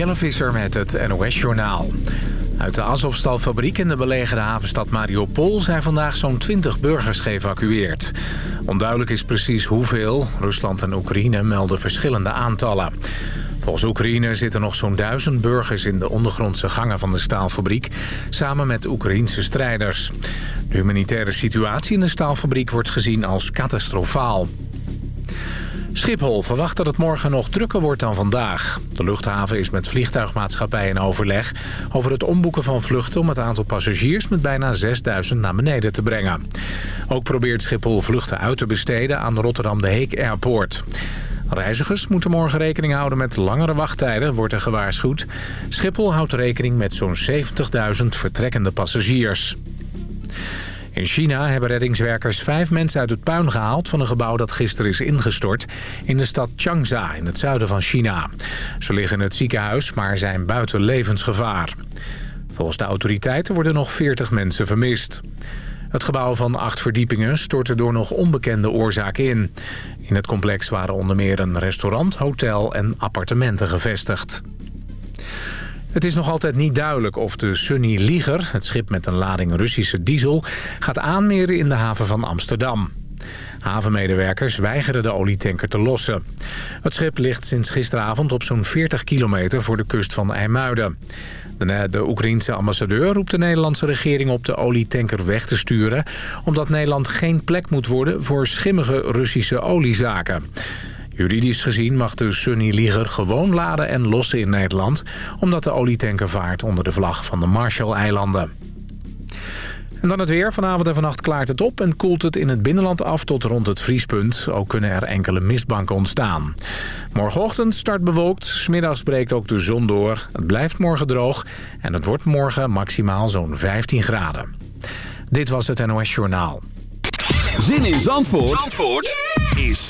Jelle Visser met het NOS-journaal. Uit de Azovstalfabriek in de belegerde havenstad Mariupol... zijn vandaag zo'n 20 burgers geëvacueerd. Onduidelijk is precies hoeveel. Rusland en Oekraïne melden verschillende aantallen. Volgens Oekraïne zitten nog zo'n duizend burgers in de ondergrondse gangen van de staalfabriek... samen met Oekraïense strijders. De humanitaire situatie in de staalfabriek wordt gezien als catastrofaal. Schiphol verwacht dat het morgen nog drukker wordt dan vandaag. De luchthaven is met vliegtuigmaatschappijen in overleg... over het omboeken van vluchten om het aantal passagiers... met bijna 6000 naar beneden te brengen. Ook probeert Schiphol vluchten uit te besteden aan Rotterdam de Heek Airport. Reizigers moeten morgen rekening houden met langere wachttijden, wordt er gewaarschuwd. Schiphol houdt rekening met zo'n 70.000 vertrekkende passagiers. In China hebben reddingswerkers vijf mensen uit het puin gehaald... van een gebouw dat gisteren is ingestort in de stad Changza in het zuiden van China. Ze liggen in het ziekenhuis, maar zijn buiten levensgevaar. Volgens de autoriteiten worden nog 40 mensen vermist. Het gebouw van acht verdiepingen stortte door nog onbekende oorzaken in. In het complex waren onder meer een restaurant, hotel en appartementen gevestigd. Het is nog altijd niet duidelijk of de Sunny Liger, het schip met een lading Russische diesel, gaat aanmeren in de haven van Amsterdam. Havenmedewerkers weigeren de olietanker te lossen. Het schip ligt sinds gisteravond op zo'n 40 kilometer voor de kust van IJmuiden. De, de Oekraïense ambassadeur roept de Nederlandse regering op de olietanker weg te sturen... omdat Nederland geen plek moet worden voor schimmige Russische oliezaken. Juridisch gezien mag de Sunny Liger gewoon laden en lossen in Nederland... omdat de olietanker vaart onder de vlag van de Marshall-eilanden. En dan het weer. Vanavond en vannacht klaart het op en koelt het in het binnenland af tot rond het vriespunt. Ook kunnen er enkele mistbanken ontstaan. Morgenochtend start bewolkt. Smiddags breekt ook de zon door. Het blijft morgen droog en het wordt morgen maximaal zo'n 15 graden. Dit was het NOS Journaal. Zin in Zandvoort, Zandvoort is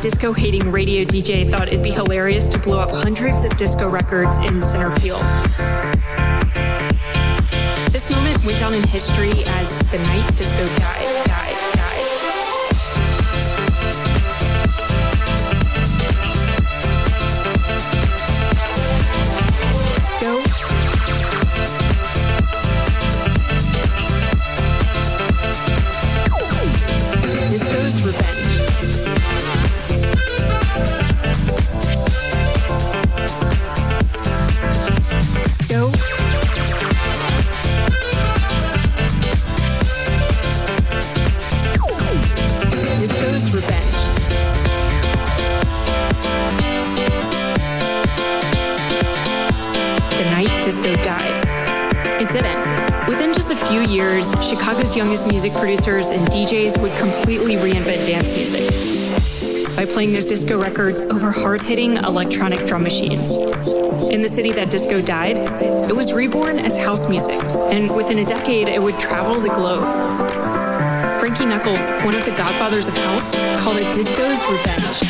disco hating radio DJ thought it'd be hilarious to blow up hundreds of disco records in center field. This moment went down in history as the night disco died. youngest music producers and DJs would completely reinvent dance music by playing those disco records over hard hitting electronic drum machines. In the city that disco died, it was reborn as house music, and within a decade, it would travel the globe. Frankie Knuckles, one of the godfathers of house, called it disco's revenge.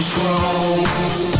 Enjoy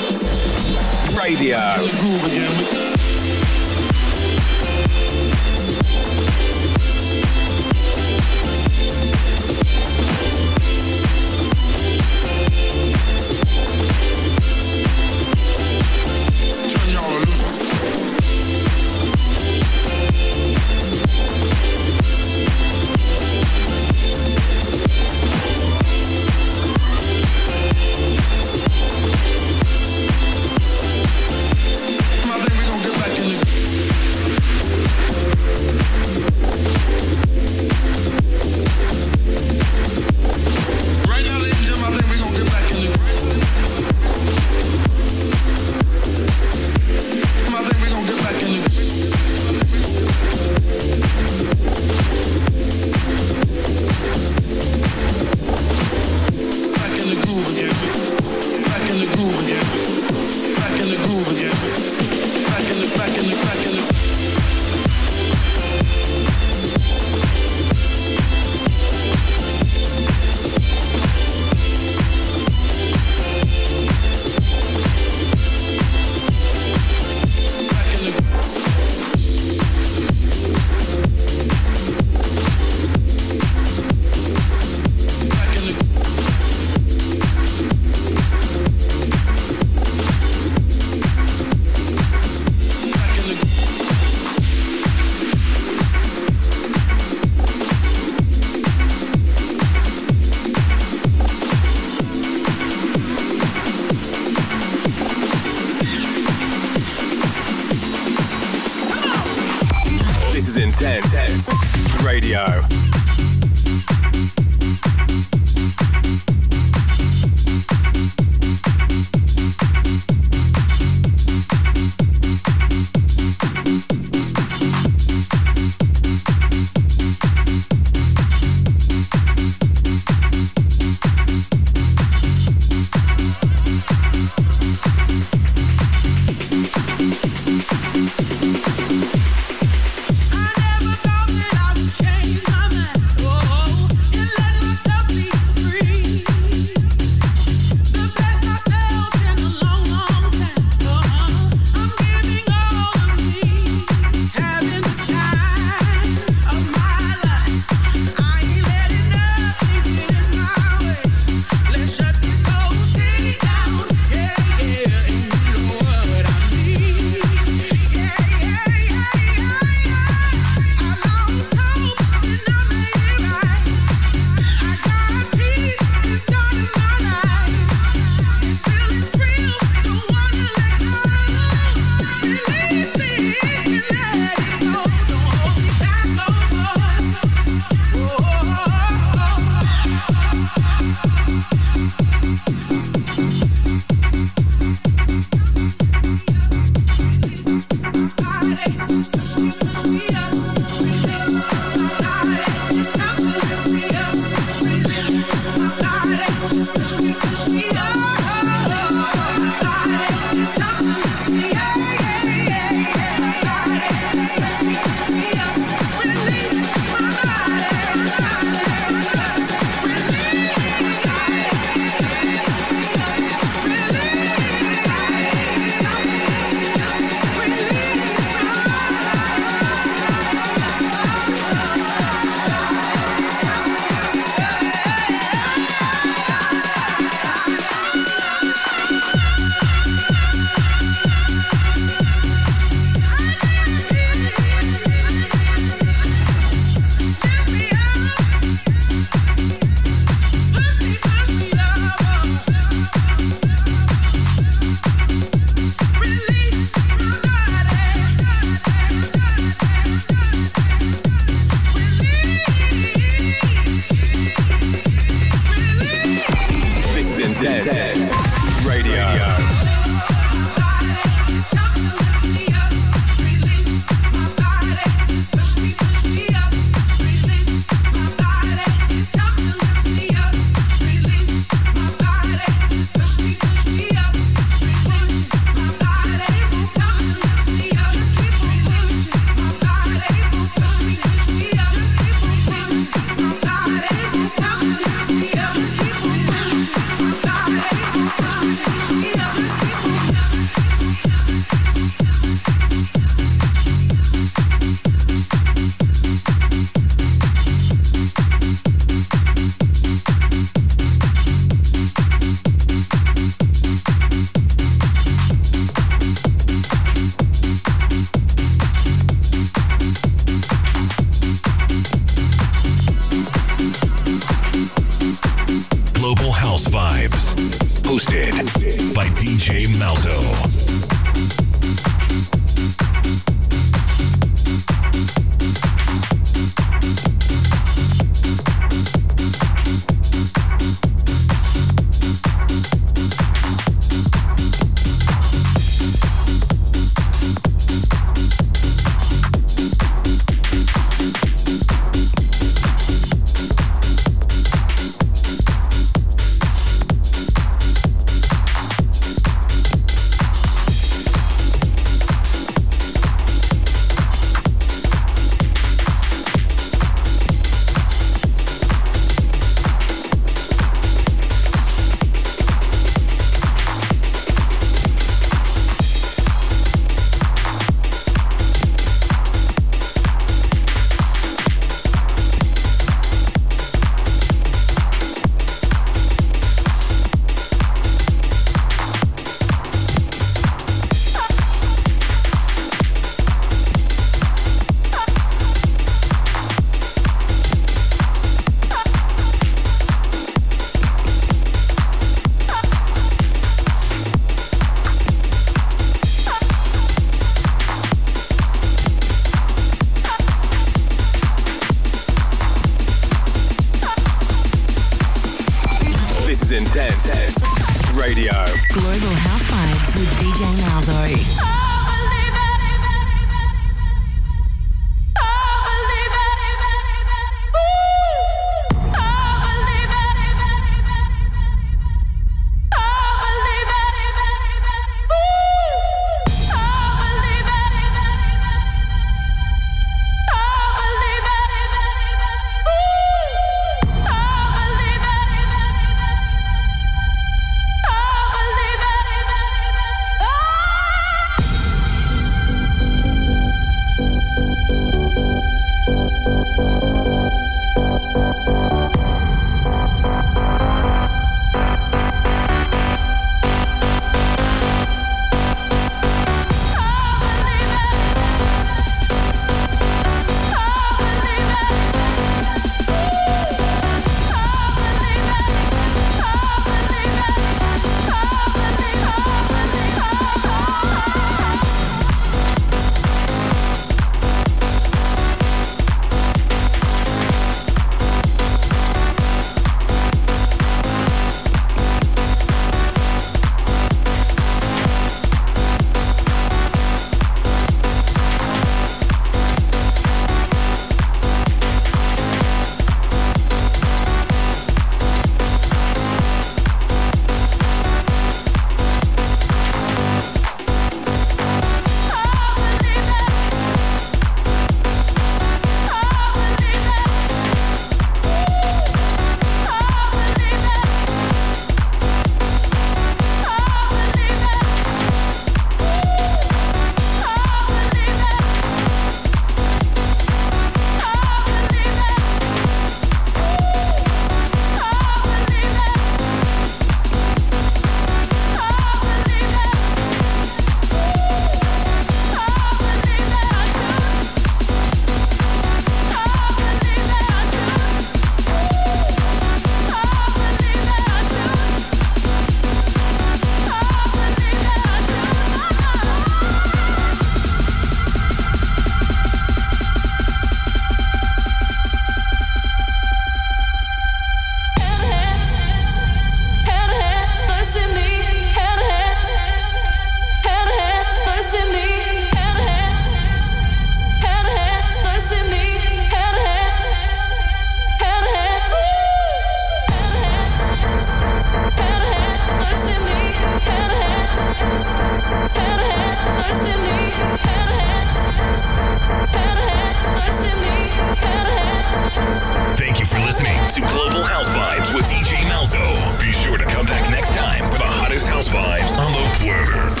house vibes on the planet.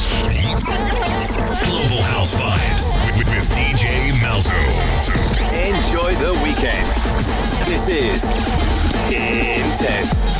Global house vibes with, with DJ Malzo. Enjoy the weekend. This is intense.